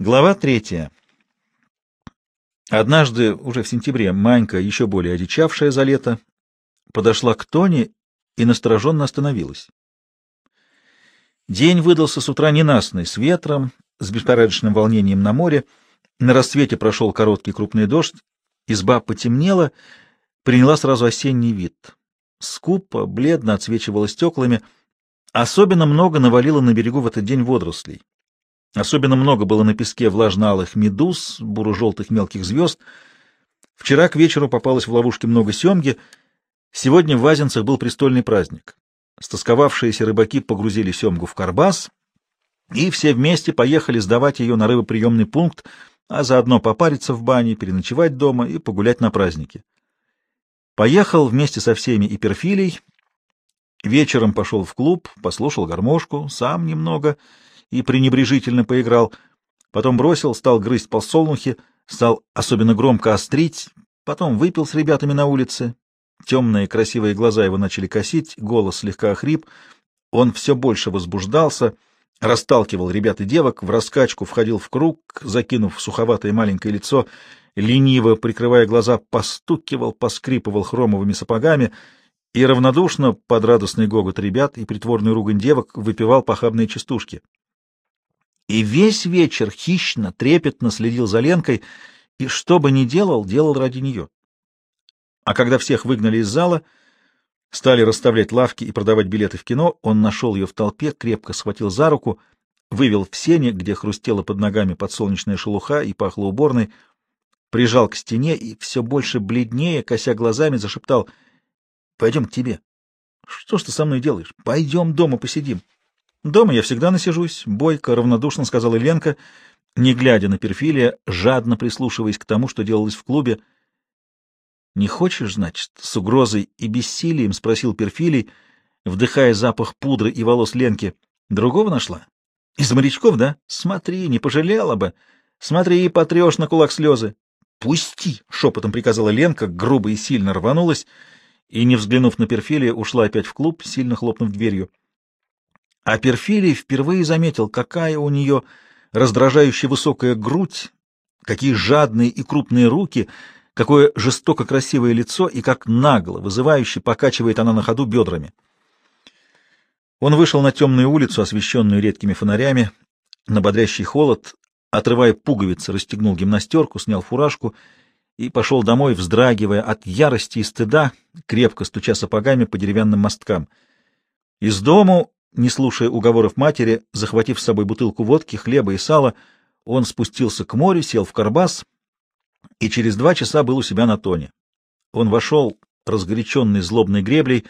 Глава третья. Однажды, уже в сентябре, Манька, еще более одичавшая за лето, подошла к Тоне и настороженно остановилась. День выдался с утра ненастный, с ветром, с беспорядочным волнением на море. На рассвете прошел короткий крупный дождь, изба потемнела, приняла сразу осенний вид. Скупо, бледно отсвечивала стеклами. Особенно много навалило на берегу в этот день водорослей. Особенно много было на песке влажно-алых медуз, буро-желтых мелких звезд. Вчера к вечеру попалось в ловушке много семги. Сегодня в Вазенцах был престольный праздник. Стосковавшиеся рыбаки погрузили семгу в карбас, и все вместе поехали сдавать ее на рыбоприемный пункт, а заодно попариться в бане, переночевать дома и погулять на празднике. Поехал вместе со всеми и Перфилий. Вечером пошел в клуб, послушал гармошку, сам немного — и пренебрежительно поиграл, потом бросил, стал грызть полсолнухи, стал особенно громко острить, потом выпил с ребятами на улице. Темные красивые глаза его начали косить, голос слегка охрип, он все больше возбуждался, расталкивал ребят и девок, в раскачку входил в круг, закинув суховатое маленькое лицо, лениво, прикрывая глаза, постукивал, поскрипывал хромовыми сапогами и равнодушно, под радостный гогот ребят и притворную ругань девок, выпивал похабные частушки и весь вечер хищно, трепетно следил за Ленкой, и что бы ни делал, делал ради нее. А когда всех выгнали из зала, стали расставлять лавки и продавать билеты в кино, он нашел ее в толпе, крепко схватил за руку, вывел в сене, где хрустела под ногами подсолнечная шелуха и пахло уборной, прижал к стене и все больше бледнее, кося глазами, зашептал «Пойдем к тебе». «Что ж ты со мной делаешь? Пойдем дома посидим». Дома я всегда насижусь, — бойко, равнодушно сказала Ленка, не глядя на Перфилия, жадно прислушиваясь к тому, что делалось в клубе. — Не хочешь, значит, с угрозой и бессилием? — спросил Перфилий, вдыхая запах пудры и волос Ленки. — Другого нашла? — Из морячков, да? Смотри, не пожалела бы. Смотри, и потрешь на кулак слезы. — Пусти! — шепотом приказала Ленка, грубо и сильно рванулась, и, не взглянув на Перфилия, ушла опять в клуб, сильно хлопнув дверью. А Перфилий впервые заметил, какая у нее раздражающе высокая грудь, какие жадные и крупные руки, какое жестоко красивое лицо и как нагло, вызывающе покачивает она на ходу бедрами. Он вышел на темную улицу, освещенную редкими фонарями, на бодрящий холод, отрывая пуговицы, расстегнул гимнастерку, снял фуражку и пошел домой, вздрагивая от ярости и стыда, крепко стуча сапогами по деревянным мосткам. Из дому не слушая уговоров матери, захватив с собой бутылку водки, хлеба и сала, он спустился к морю, сел в карбас и через два часа был у себя на тоне. Он вошел, разгоряченный злобной греблей,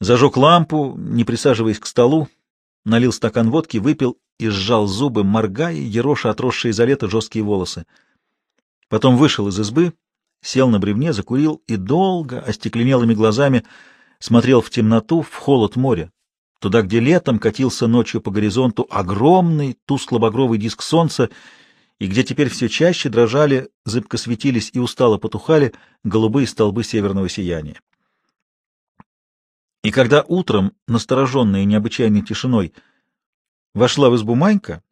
зажег лампу, не присаживаясь к столу, налил стакан водки, выпил и сжал зубы, моргая, ероша отросшие за лето жесткие волосы. Потом вышел из избы, сел на бревне, закурил и долго, остекленелыми глазами, смотрел в темноту, в холод моря туда, где летом катился ночью по горизонту огромный тускло-багровый диск солнца, и где теперь все чаще дрожали, зыбко светились и устало потухали голубые столбы северного сияния. И когда утром, настороженная необычайной тишиной, вошла в избу Манька,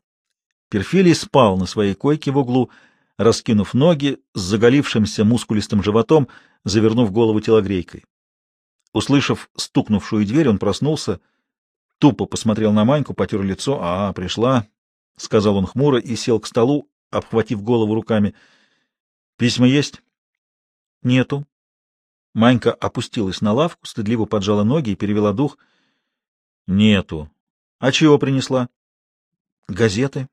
Перфилий спал на своей койке в углу, раскинув ноги с заголившимся мускулистым животом, завернув голову телогрейкой. Услышав стукнувшую дверь, он проснулся — Тупо посмотрел на Маньку, потер лицо. — А, пришла, — сказал он хмуро и сел к столу, обхватив голову руками. — Письма есть? — Нету. Манька опустилась на лавку, стыдливо поджала ноги и перевела дух. — Нету. — А чего принесла? — Газеты.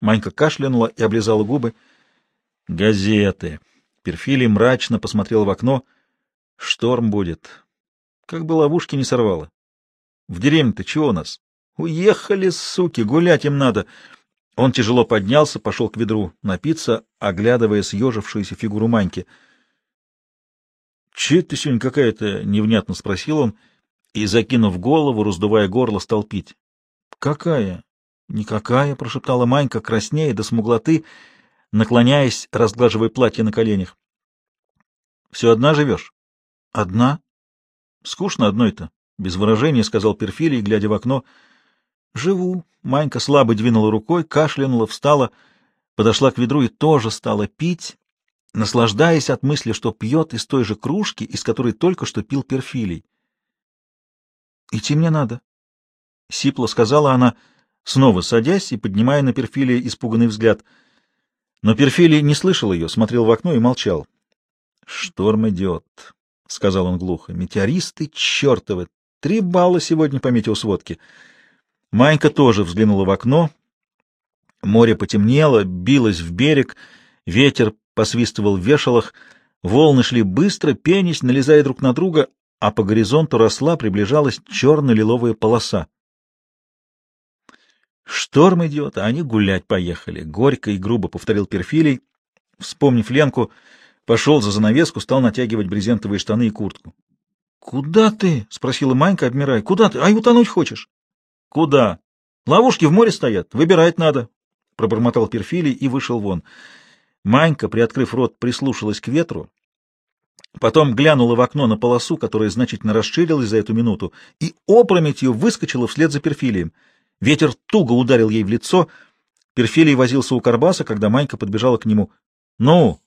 Манька кашлянула и облизала губы. — Газеты. Перфилий мрачно посмотрел в окно. — Шторм будет. Как бы ловушки не сорвало. В деревне-то чего у нас? Уехали, суки, гулять им надо. Он тяжело поднялся, пошел к ведру напиться, оглядывая съежившуюся фигуру Маньки. — Че ты сегодня какая-то? — невнятно спросил он, и, закинув голову, раздувая горло, стал пить. — Какая? — Никакая, — прошептала Манька, краснея до смуглоты, наклоняясь, разглаживая платье на коленях. — Все одна живешь? — Одна. — Скучно одной-то. — без выражения сказал Перфилий, глядя в окно. — Живу. Манька слабо двинула рукой, кашлянула, встала. подошла к ведру и тоже стала пить, наслаждаясь от мысли, что пьет из той же кружки, из которой только что пил Перфилий. «Идти мне надо», — сипло сказала она, снова садясь и поднимая на Перфилия испуганный взгляд. Но Перфилий не слышал ее, смотрел в окно и молчал. «Шторм идет», — сказал он глухо. «Метеористы чертовы! Три балла сегодня по метеосводке». Манька тоже взглянула в окно. Море потемнело, билось в берег, ветер посвистывал в вешалах, волны шли быстро, пенись, налезая друг на друга, а по горизонту росла, приближалась черно-лиловая полоса. «Шторм идет, а они гулять поехали», — горько и грубо повторил Перфилий. Вспомнив Ленку, пошел за занавеску, стал натягивать брезентовые штаны и куртку. «Куда ты?» — спросила Манька, обмирая. «Куда ты? Ай, утонуть хочешь?» «Куда? Ловушки в море стоят, выбирать надо», — пробормотал Перфилий и вышел вон. Манька, приоткрыв рот, прислушалась к ветру, потом глянула в окно на полосу, которая значительно расширилась за эту минуту, и опрометью выскочила вслед за Перфилием. Ветер туго ударил ей в лицо. Перфилий возился у Карбаса, когда Манька подбежала к нему. «Ну!»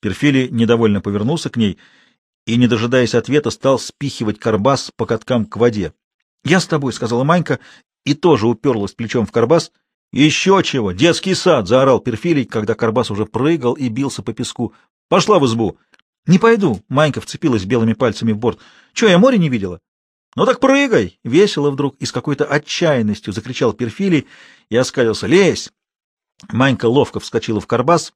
Перфилий недовольно повернулся к ней и, не дожидаясь ответа, стал спихивать Карбас по каткам к воде. «Я с тобой», — сказала Манька, и тоже уперлась плечом в Карбас. «Еще чего! Детский сад!» — заорал Перфилий, когда Карбас уже прыгал и бился по песку. «Пошла в избу!» «Не пойду!» — Манька вцепилась белыми пальцами в борт. «Че, я море не видела?» «Ну так прыгай!» — весело вдруг и с какой-то отчаянностью закричал Перфилий и оскалился. «Лезь!» Манька ловко вскочила в Карбас,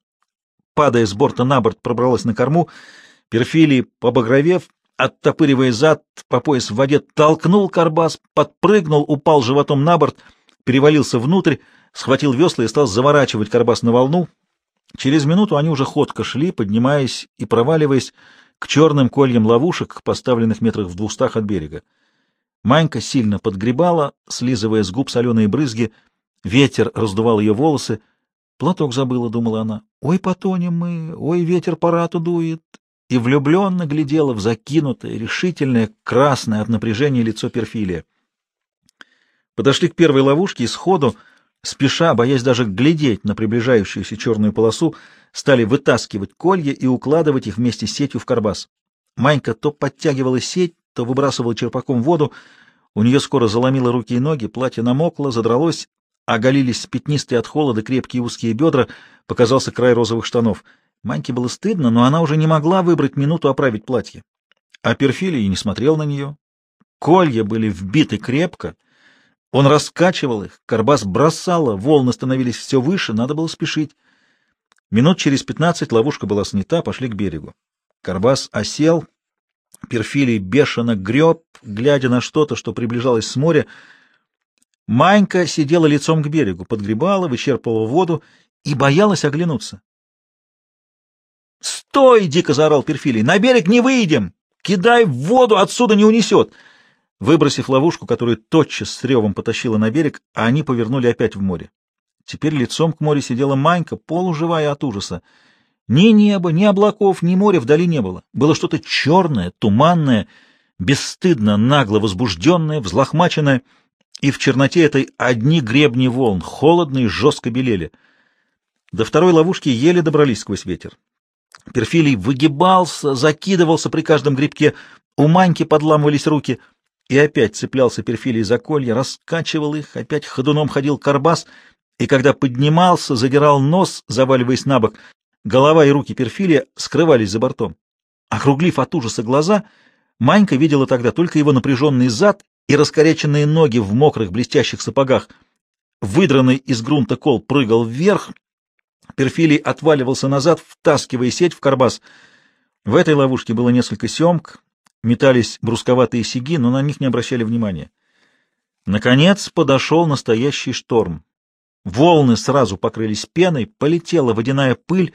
падая с борта на борт, пробралась на корму. Перфилий, побагровев, оттопыривая зад по пояс в воде, толкнул карбас, подпрыгнул, упал животом на борт, перевалился внутрь, схватил весла и стал заворачивать карбас на волну. Через минуту они уже ходко шли, поднимаясь и проваливаясь к черным кольям ловушек, поставленных метрах в двухстах от берега. Манька сильно подгребала, слизывая с губ соленые брызги, ветер раздувал ее волосы. «Платок забыла», — думала она. «Ой, потонем мы, ой, ветер парату дует, и влюбленно глядела в закинутое, решительное, красное от напряжения лицо Перфилия. Подошли к первой ловушке и сходу, спеша, боясь даже глядеть на приближающуюся черную полосу, стали вытаскивать колья и укладывать их вместе с сетью в карбас. Манька то подтягивала сеть, то выбрасывала черпаком воду, у нее скоро заломило руки и ноги, платье намокло, задралось, оголились пятнистые от холода крепкие узкие бедра, показался край розовых штанов — Маньке было стыдно, но она уже не могла выбрать минуту оправить платье. А Перфилий не смотрел на нее. Колья были вбиты крепко. Он раскачивал их, карбас бросала, волны становились все выше, надо было спешить. Минут через пятнадцать ловушка была снята, пошли к берегу. Карбас осел, Перфилий бешено греб, глядя на что-то, что приближалось с моря. Манька сидела лицом к берегу, подгребала, вычерпывала воду и боялась оглянуться. «Стой!» — дико заорал Перфилий. «На берег не выйдем! Кидай в воду, отсюда не унесет!» Выбросив ловушку, которую тотчас с ревом потащила на берег, они повернули опять в море. Теперь лицом к морю сидела Манька, полуживая от ужаса. Ни неба, ни облаков, ни моря вдали не было. Было что-то черное, туманное, бесстыдно, нагло возбужденное, взлохмаченное, и в черноте этой одни гребни волн, холодные, жестко белели. До второй ловушки еле добрались сквозь ветер. Перфилий выгибался, закидывался при каждом грибке, у Маньки подламывались руки, и опять цеплялся Перфилий за колья, раскачивал их, опять ходуном ходил карбас, и когда поднимался, задирал нос, заваливаясь на бок, голова и руки Перфилия скрывались за бортом. Округлив от ужаса глаза, Манька видела тогда только его напряженный зад и раскоряченные ноги в мокрых блестящих сапогах. Выдранный из грунта кол прыгал вверх, Перфилий отваливался назад, втаскивая сеть в карбас. В этой ловушке было несколько семг, метались брусковатые сиги, но на них не обращали внимания. Наконец подошел настоящий шторм. Волны сразу покрылись пеной, полетела водяная пыль,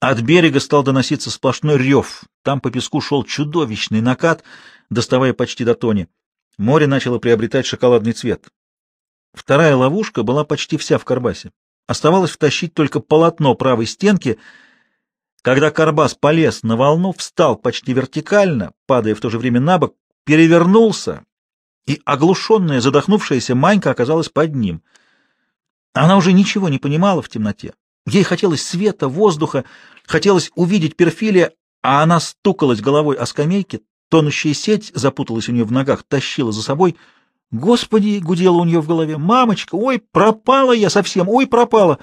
от берега стал доноситься сплошной рев. Там по песку шел чудовищный накат, доставая почти до тони. Море начало приобретать шоколадный цвет. Вторая ловушка была почти вся в карбасе. Оставалось втащить только полотно правой стенки. Когда Карбас полез на волну, встал почти вертикально, падая в то же время на бок, перевернулся, и оглушенная, задохнувшаяся Манька оказалась под ним. Она уже ничего не понимала в темноте. Ей хотелось света, воздуха, хотелось увидеть Перфилия, а она стукалась головой о скамейке, тонущая сеть запуталась у нее в ногах, тащила за собой. «Господи!» — гудела у нее в голове. «Мамочка! Ой, пропала я совсем! Ой, пропала!»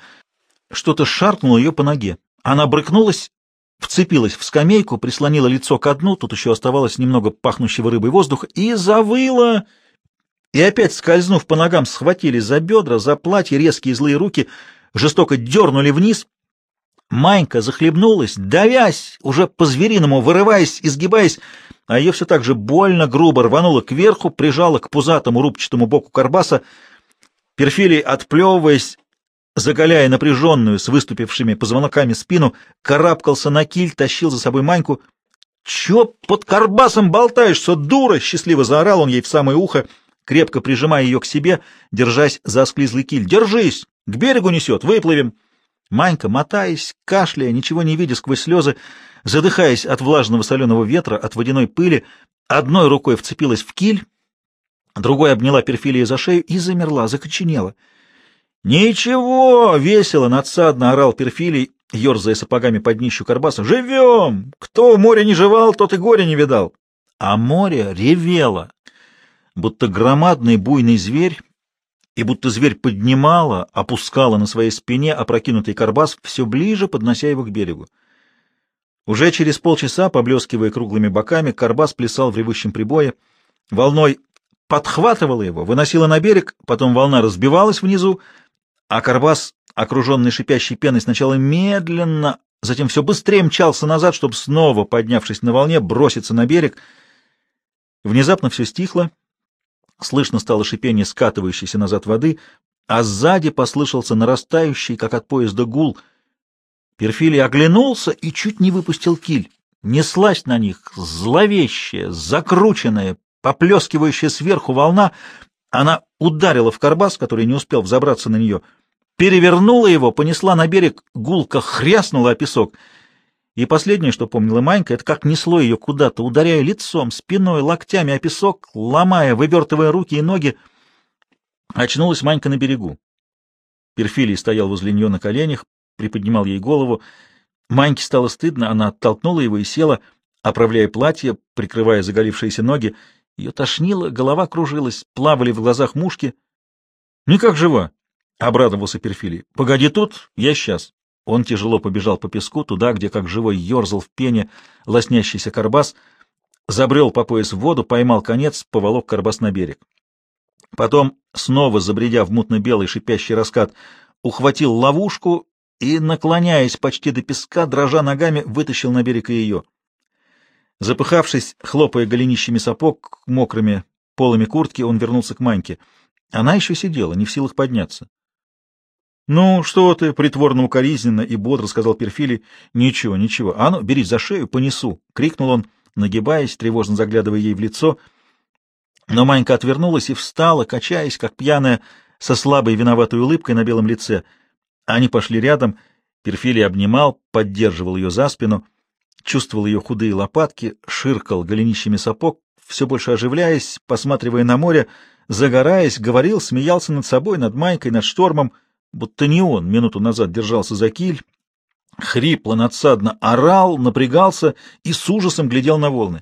Что-то шаркнуло ее по ноге. Она брыкнулась, вцепилась в скамейку, прислонила лицо к дну, тут еще оставалось немного пахнущего рыбой воздуха, и завыла. И опять, скользнув по ногам, схватили за бедра, за платье резкие злые руки, жестоко дернули вниз, Манька захлебнулась, давясь, уже по-звериному вырываясь, изгибаясь, а ее все так же больно, грубо рвануло кверху, прижало к пузатому рубчатому боку карбаса. Перфилий, отплевываясь, заголяя напряженную с выступившими позвонками спину, карабкался на киль, тащил за собой Маньку. — Че под карбасом болтаешься, дура? — счастливо заорал он ей в самое ухо, крепко прижимая ее к себе, держась за осклизлый киль. — Держись! К берегу несет, выплывем! — Манька, мотаясь, кашляя, ничего не видя сквозь слезы, задыхаясь от влажного соленого ветра, от водяной пыли, одной рукой вцепилась в киль, другой обняла Перфилия за шею и замерла, закоченела. «Ничего!» — весело, надсадно орал Перфилий, ерзая сапогами под днищу карбаса. «Живем! Кто море не жевал, тот и горя не видал!» А море ревело, будто громадный буйный зверь и будто зверь поднимала, опускала на своей спине опрокинутый карбас все ближе, поднося его к берегу. Уже через полчаса, поблескивая круглыми боками, карбас плясал в ревущем прибое, волной подхватывала его, выносила на берег, потом волна разбивалась внизу, а карбас, окруженный шипящей пеной, сначала медленно, затем все быстрее мчался назад, чтобы снова, поднявшись на волне, броситься на берег. Внезапно все стихло, Слышно стало шипение скатывающейся назад воды, а сзади послышался нарастающий, как от поезда, гул. Перфилий оглянулся и чуть не выпустил киль. Неслась на них зловещая, закрученная, поплескивающая сверху волна. Она ударила в карбас, который не успел взобраться на нее, перевернула его, понесла на берег, гулко хряснула о песок — и последнее, что помнила Манька, это как несло ее куда-то, ударяя лицом, спиной, локтями о песок, ломая, вывертывая руки и ноги. Очнулась Манька на берегу. Перфилий стоял возле нее на коленях, приподнимал ей голову. Маньке стало стыдно, она оттолкнула его и села, оправляя платье, прикрывая заголившиеся ноги. Ее тошнило, голова кружилась, плавали в глазах мушки. — Ну как жива? — обрадовался Перфилий. — Погоди тут, я сейчас. Он тяжело побежал по песку, туда, где, как живой, ерзал в пене лоснящийся карбас, забрел по пояс в воду, поймал конец, поволок карбас на берег. Потом, снова забредя в мутно-белый шипящий раскат, ухватил ловушку и, наклоняясь почти до песка, дрожа ногами, вытащил на берег и ее. Запыхавшись, хлопая голенищами сапог, мокрыми полами куртки, он вернулся к Маньке. Она еще сидела, не в силах подняться. «Ну, что ты?» — притворно укоризненно и бодро сказал Перфилий. «Ничего, ничего. А ну, берись за шею, понесу!» — крикнул он, нагибаясь, тревожно заглядывая ей в лицо. Но Манька отвернулась и встала, качаясь, как пьяная, со слабой виноватой улыбкой на белом лице. Они пошли рядом. Перфилий обнимал, поддерживал ее за спину, чувствовал ее худые лопатки, ширкал голенищами сапог, все больше оживляясь, посматривая на море, загораясь, говорил, смеялся над собой, над Майкой, над штормом — будто не он минуту назад держался за киль, хрипло, надсадно орал, напрягался и с ужасом глядел на волны.